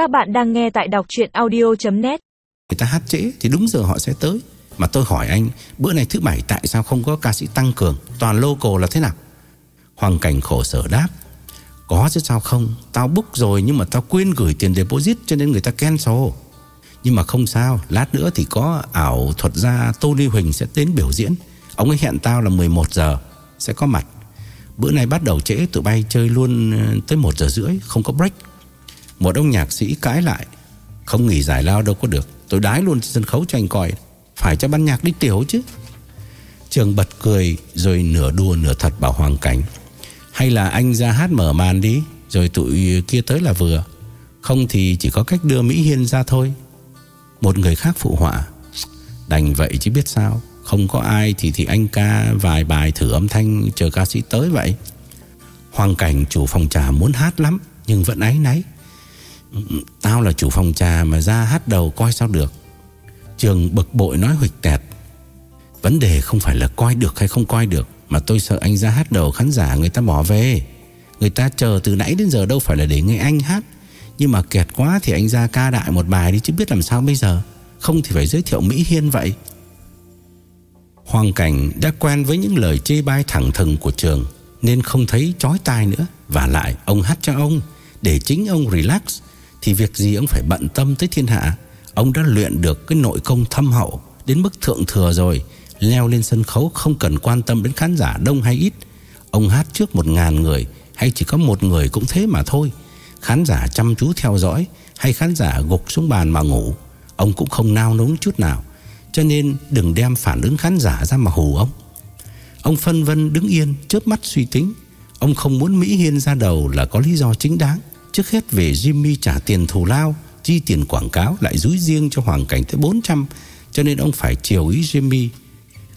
Các bạn đang nghe tại đọc chuyện audio.net Người ta hát trễ thì đúng giờ họ sẽ tới. Mà tôi hỏi anh, Bữa này thứ bảy tại sao không có ca sĩ tăng cường? Toàn local là thế nào? Hoàng cảnh khổ sở đáp, Có chứ sao không? Tao book rồi nhưng mà tao quên gửi tiền deposit Cho nên người ta cancel. Nhưng mà không sao, Lát nữa thì có ảo thuật gia Tony Huỳnh sẽ đến biểu diễn. Ông ấy hẹn tao là 11 giờ, Sẽ có mặt. Bữa nay bắt đầu trễ, tụi bay chơi luôn ờ, tới 1 giờ rưỡi, Không có break. Một ông nhạc sĩ cãi lại. Không nghỉ giải lao đâu có được. Tôi đái luôn trên sân khấu cho anh coi. Phải cho ban nhạc đi tiểu chứ. Trường bật cười Rồi nửa đùa nửa thật bảo Hoàng Cảnh. Hay là anh ra hát mở màn đi, Rồi tụi kia tới là vừa. Không thì chỉ có cách đưa Mỹ Hiên ra thôi. Một người khác phụ họa. Đành vậy chứ biết sao. Không có ai thì thì anh ca vài bài thử âm thanh Chờ ca sĩ tới vậy. Hoàng Cảnh chủ phòng trà muốn hát lắm, Nhưng vẫn áy náy. Tao là chủ phòng trà mà ra hát đầu coi sao được. Trường bực bội nói huịch tẹt. Vấn đề không phải là coi được hay không coi được, Mà tôi sợ anh ra hát đầu khán giả người ta bỏ về. Người ta chờ từ nãy đến giờ đâu phải là để nghe anh hát. Nhưng mà kẹt quá thì anh ra ca đại một bài đi chứ biết làm sao bây giờ. Không thì phải giới thiệu Mỹ Hiên vậy. Hoàng Cảnh đã quen với những lời chê bai thẳng thừng của trường, Nên không thấy chói tai nữa. Và lại, ông hát cho ông, Để chính ông relax. Thì việc gì ông phải bận tâm tới thiên hạ? Ông đã luyện được cái nội công thâm hậu Đến mức thượng thừa rồi, Leo lên sân khấu không cần quan tâm đến khán giả đông hay ít. Ông hát trước một ngàn người, Hay chỉ có một người cũng thế mà thôi. Khán giả chăm chú theo dõi, Hay khán giả gục xuống bàn mà ngủ, Ông cũng không nao núng chút nào. Cho nên đừng đem phản ứng khán giả ra mà hù ông. Ông phân vân đứng yên, chớp mắt suy tính. Ông không muốn Mỹ Hiên ra đầu là có lý do chính đáng. Trước hết về Jimmy trả tiền thù lao, Chi tiền quảng cáo lại rúi riêng cho Hoàng Cảnh tới 400 Cho nên ông phải chiều ý Jimmy.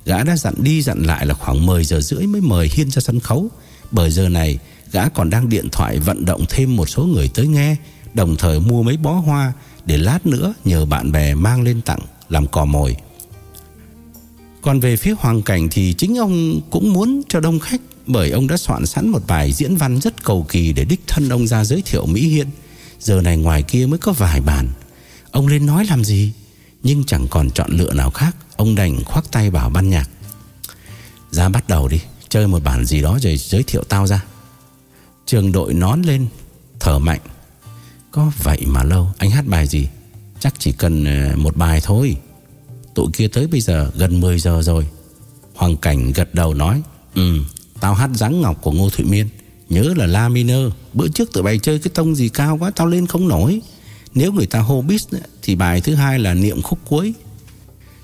Gã đã dặn đi dặn lại là khoảng 10 giờ rưỡi mới mời Hiên ra sân khấu. Bởi giờ này, gã còn đang điện thoại vận động thêm một số người tới nghe, Đồng thời mua mấy bó hoa Để lát nữa nhờ bạn bè mang lên tặng Làm cò mồi. Còn về phía Hoàng Cảnh thì chính ông cũng muốn cho đông khách bởi ông đã soạn sẵn một bài diễn văn rất cầu kỳ Để đích thân ông ra giới thiệu Mỹ Hiên. Giờ này ngoài kia mới có vài bàn Ông lên nói làm gì? Nhưng chẳng còn chọn lựa nào khác. Ông đành khoác tay bảo ban nhạc. Ra bắt đầu đi, Chơi một bản gì đó rồi giới thiệu tao ra. Trường đội nón lên, Thở mạnh. Có vậy mà lâu, Anh hát bài gì? Chắc chỉ cần ờ, một bài thôi. Tụi kia tới bây giờ gần 10 giờ rồi. Hoàng Cảnh gật đầu nói Ừ Tao hát dáng ngọc của Ngô Thụy Miên. Nhớ là La Minor Bữa trước tụi bay chơi cái tông gì cao quá, Tao lên không nổi. Nếu người ta hô bis Thì bài thứ hai là niệm khúc cuối.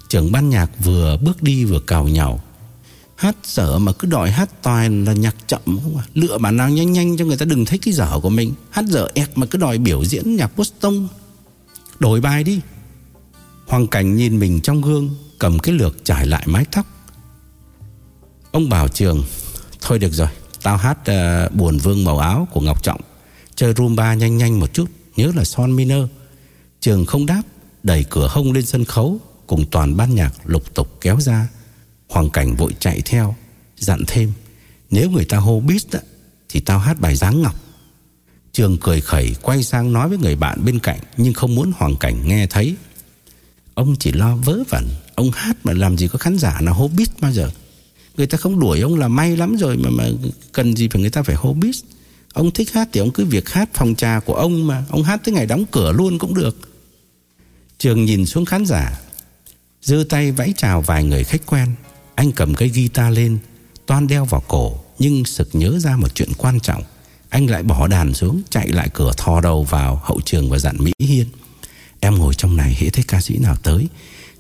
Trưởng ban nhạc vừa bước đi vừa cào nhào. Hát dở mà cứ đòi hát toàn là nhạc chậm không à? Lựa bản nào nhanh nhanh cho người ta đừng thấy cái dở của mình. Hát dở ẹt mà cứ đòi biểu diễn nhạc Boston. Đổi bài đi. Hoàng Cảnh nhìn mình trong gương, Cầm cái lược trải lại mái tóc. Ông bảo trường Thôi được rồi Tao hát uh, buồn vương màu áo của Ngọc Trọng. Chơi rumba nhanh nhanh một chút Nhớ là son minor. Trường không đáp Đẩy cửa hông lên sân khấu Cùng toàn ban nhạc lục tục kéo ra. Hoàng Cảnh vội chạy theo Dặn thêm Nếu người ta hô beat đó, Thì tao hát bài dáng ngọc. Trường cười khẩy quay sang nói với người bạn bên cạnh Nhưng không muốn Hoàng Cảnh nghe thấy. Ông chỉ lo vớ vẩn Ông hát mà làm gì có khán giả nào hô beat bao giờ? Người ta không đuổi ông là may lắm rồi Mà mà cần gì phải người ta phải hô Ông thích hát thì ông cứ việc hát phòng trà của ông mà. Ông hát tới ngày đóng cửa luôn cũng được. Trường nhìn xuống khán giả, giơ tay vẫy chào vài người khách quen. Anh cầm cây guitar lên, Toan đeo vào cổ, Nhưng sực nhớ ra một chuyện quan trọng. Anh lại bỏ đàn xuống, Chạy lại cửa thò đầu vào hậu trường và dặn Mỹ Hiên. Em ngồi trong này, hễ thấy ca sĩ nào tới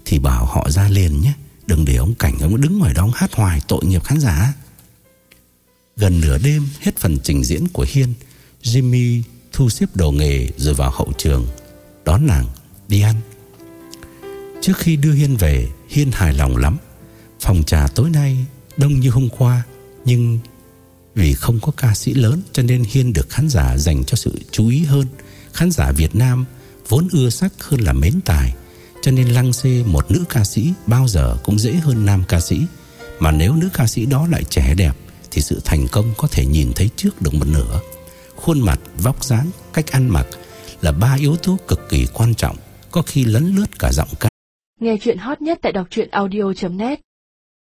Thì bảo họ ra liền nhé. Đừng để ông Cảnh ông đứng ngoài đó hát hoài tội nghiệp khán giả. Gần nửa đêm, hết phần trình diễn của Hiên, Jimmy thu xếp đồ nghề rồi vào hậu trường, Đón nàng, đi ăn. Trước khi đưa Hiên về, Hiên hài lòng lắm. Phòng trà tối nay đông như hôm qua, Nhưng vì không có ca sĩ lớn Cho nên Hiên được khán giả dành cho sự chú ý hơn. Khán giả Việt Nam Vốn ưa sắc hơn là mến tài cho nên lăng xê một nữ ca sĩ Bao giờ cũng dễ hơn nam ca sĩ. Mà nếu nữ ca sĩ đó lại trẻ đẹp Thì sự thành công có thể nhìn thấy trước được một nửa. Khuôn mặt, vóc dáng, cách ăn mặc là ba yếu tố cực kỳ quan trọng, có khi lấn lướt cả giọng ca. Nghe chuyện hot nhất tại đọc truyện audio.net